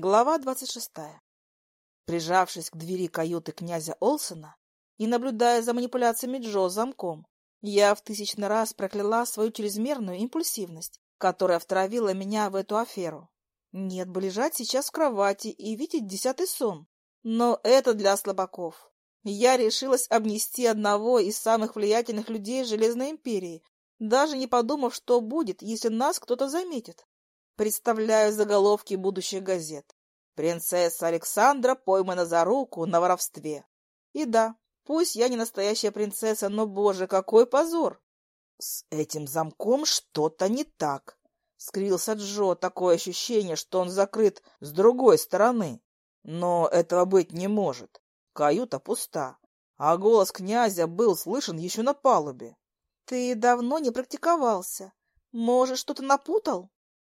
Глава двадцать шестая. Прижавшись к двери каюты князя Олсона и наблюдая за манипуляциями Джо замком, я в тысячный раз прокляла свою чрезмерную импульсивность, которая втравила меня в эту аферу. Нет бы лежать сейчас в кровати и видеть десятый сон. Но это для слабаков. Я решилась обнести одного из самых влиятельных людей Железной империи, даже не подумав, что будет, если нас кто-то заметит. Представляю заголовки будущих газет. Принцесса Александра поймана за руку на воровстве. И да, пусть я не настоящая принцесса, но, боже, какой позор! С этим замком что-то не так. Скрился Джо, такое ощущение, что он закрыт с другой стороны. Но этого быть не может. Каюта пуста, а голос князя был слышен еще на палубе. — Ты давно не практиковался. Может, что-то напутал?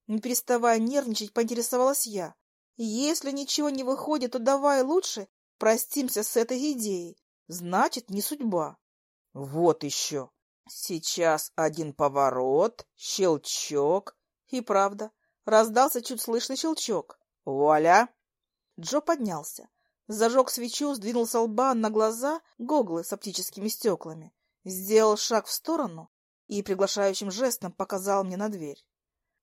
Не переставая нервничать, поинтересовалась я. Если ничего не выходит, то давай лучше простимся с этой идеей. Значит, не судьба. Вот еще. Сейчас один поворот, щелчок. И правда, раздался чуть слышный щелчок. Вуаля! Джо поднялся. Зажег свечу, сдвинул с лба на глаза гоглы с оптическими стеклами. Сделал шаг в сторону и приглашающим жестом показал мне на дверь.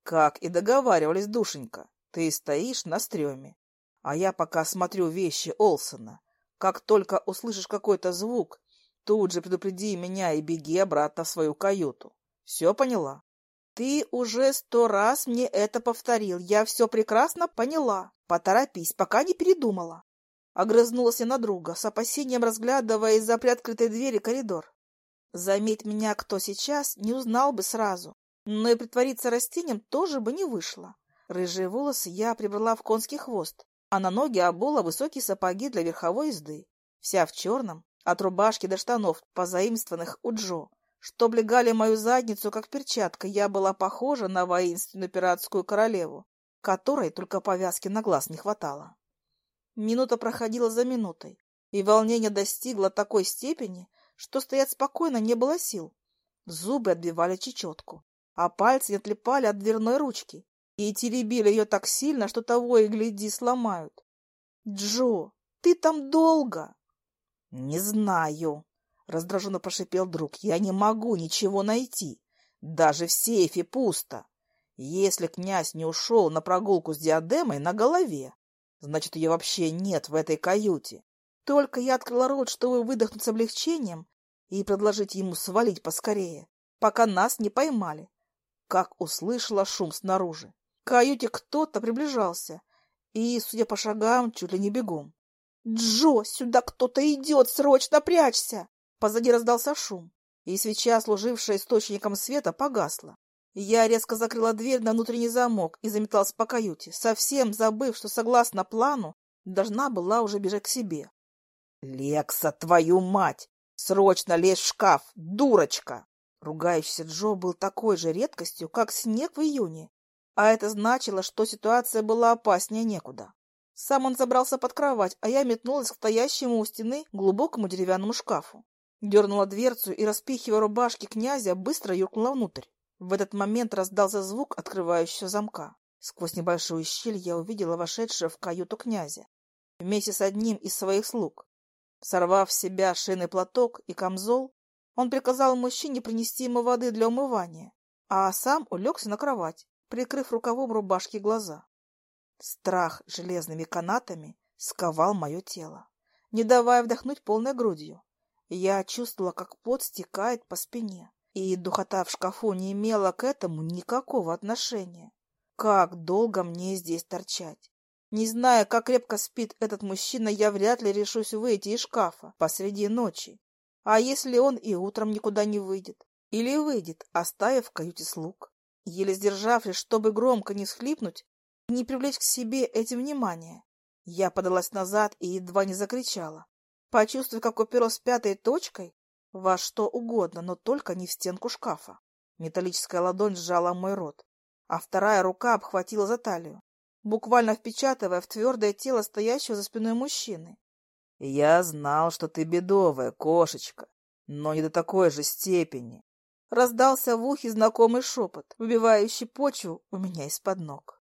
Как и договаривались, душенька, ты стоишь на стреме, а я пока смотрю вещи Олсона. Как только услышишь какой-то звук, тут же предупреди меня и беги обратно в свою каюту. Все поняла? Ты уже сто раз мне это повторил. Я все прекрасно поняла. Поторопись, пока не передумала. Огрызнулась я на друга, с опасением разглядывая из-за приоткрытой двери коридор. Заметь меня кто сейчас, не узнал бы сразу. Но и притвориться растением тоже бы не вышло. Рыжие волосы я прибрала в конский хвост, а на ноги обула высокие сапоги для верховой езды. Вся в черном, от рубашки до штанов, позаимствованных у Джо, что облегали мою задницу, как перчатка, я была похожа на воинственную пиратскую королеву, которой только повязки на глаз не хватало. Минута проходила за минутой, и волнение достигло такой степени, что стоять спокойно не было сил. Зубы отбивали чечетку, а пальцы отлипали от дверной ручки и теребили ее так сильно, что того и гляди сломают. — Джо, ты там долго? — Не знаю, — раздраженно прошипел друг. — Я не могу ничего найти. Даже в сейфе пусто. Если князь не ушел на прогулку с диадемой на голове, значит, ее вообще нет в этой каюте. Только я открыла рот, чтобы выдохнуть с облегчением и предложить ему свалить поскорее, пока нас не поймали как услышала шум снаружи. К каюте кто-то приближался, и, судя по шагам, чуть ли не бегом. «Джо, сюда кто-то идет! Срочно прячься!» Позади раздался шум, и свеча, служившая источником света, погасла. Я резко закрыла дверь на внутренний замок и заметалась по каюте, совсем забыв, что, согласно плану, должна была уже бежать к себе. «Лекса, твою мать! Срочно лезь в шкаф, дурочка!» Ругающийся Джо был такой же редкостью, как снег в июне, а это значило, что ситуация была опаснее некуда. Сам он забрался под кровать, а я метнулась к стоящему у стены глубокому деревянному шкафу. Дернула дверцу и, распихивая рубашки князя, быстро юркнула внутрь. В этот момент раздался звук открывающего замка. Сквозь небольшую щель я увидела вошедшего в каюту князя вместе с одним из своих слуг. Сорвав с себя шейный платок и камзол, он приказал мужчине принести ему воды для умывания, а сам улегся на кровать, прикрыв рукавом рубашки глаза. Страх железными канатами сковал мое тело, не давая вдохнуть полной грудью. Я чувствовала, как пот стекает по спине, и духота в шкафу не имела к этому никакого отношения. Как долго мне здесь торчать? Не зная, как крепко спит этот мужчина, я вряд ли решусь выйти из шкафа посреди ночи а если он и утром никуда не выйдет? Или выйдет, оставив в каюте слуг? Еле сдержавшись, чтобы громко не схлипнуть, не привлечь к себе этим внимание, я подалась назад и едва не закричала. Почувствовав, как уперлась пятой точкой, во что угодно, но только не в стенку шкафа. Металлическая ладонь сжала мой рот, а вторая рука обхватила за талию, буквально впечатывая в твердое тело стоящего за спиной мужчины. Я знал, что ты бедовая, кошечка, но не до такой же степени. Раздался в ухе знакомый шепот, выбивающий почву у меня из-под ног.